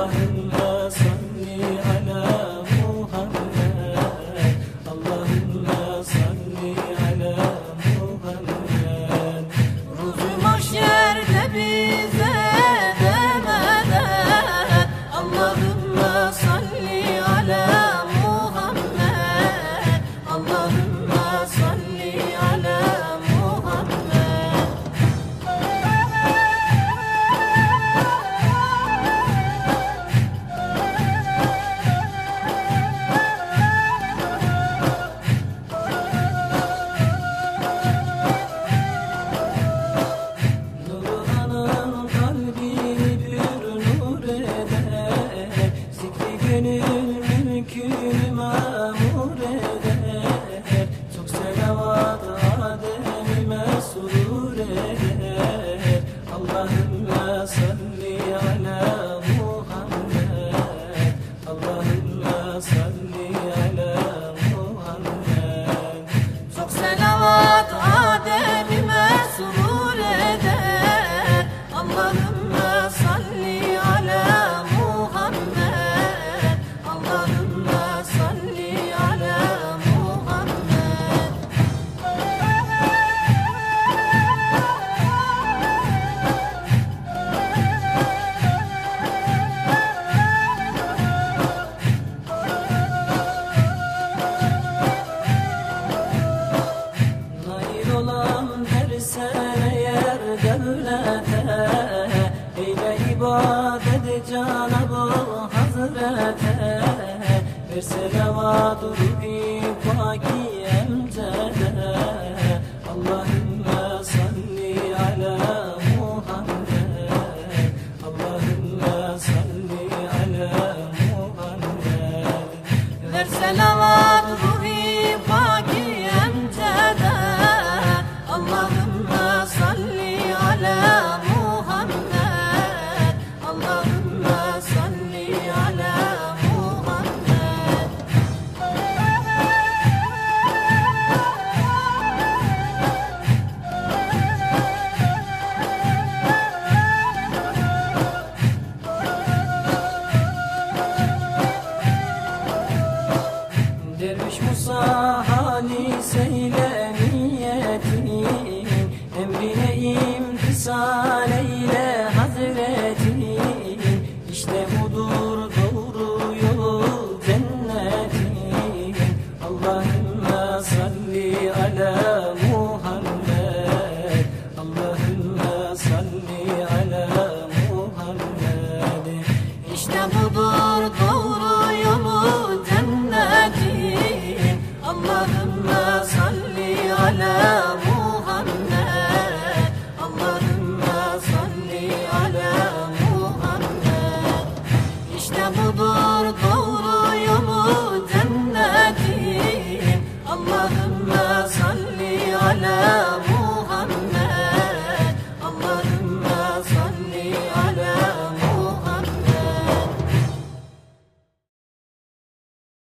Lord. sunni dersen eğer devlete Eyle ibadet Cenab-ı Hazrete. Bir selavat ruhi paki salli ala Muhammed. Allahümme salli ala Muhammed. Ver selavat seyle niyetin Emrine imtisal eyle hazretin. İşte budur doğru yol cennetin. Allahümme salli ala Muhammed. Allahümme salli ala Muhammed. İşte budur doğru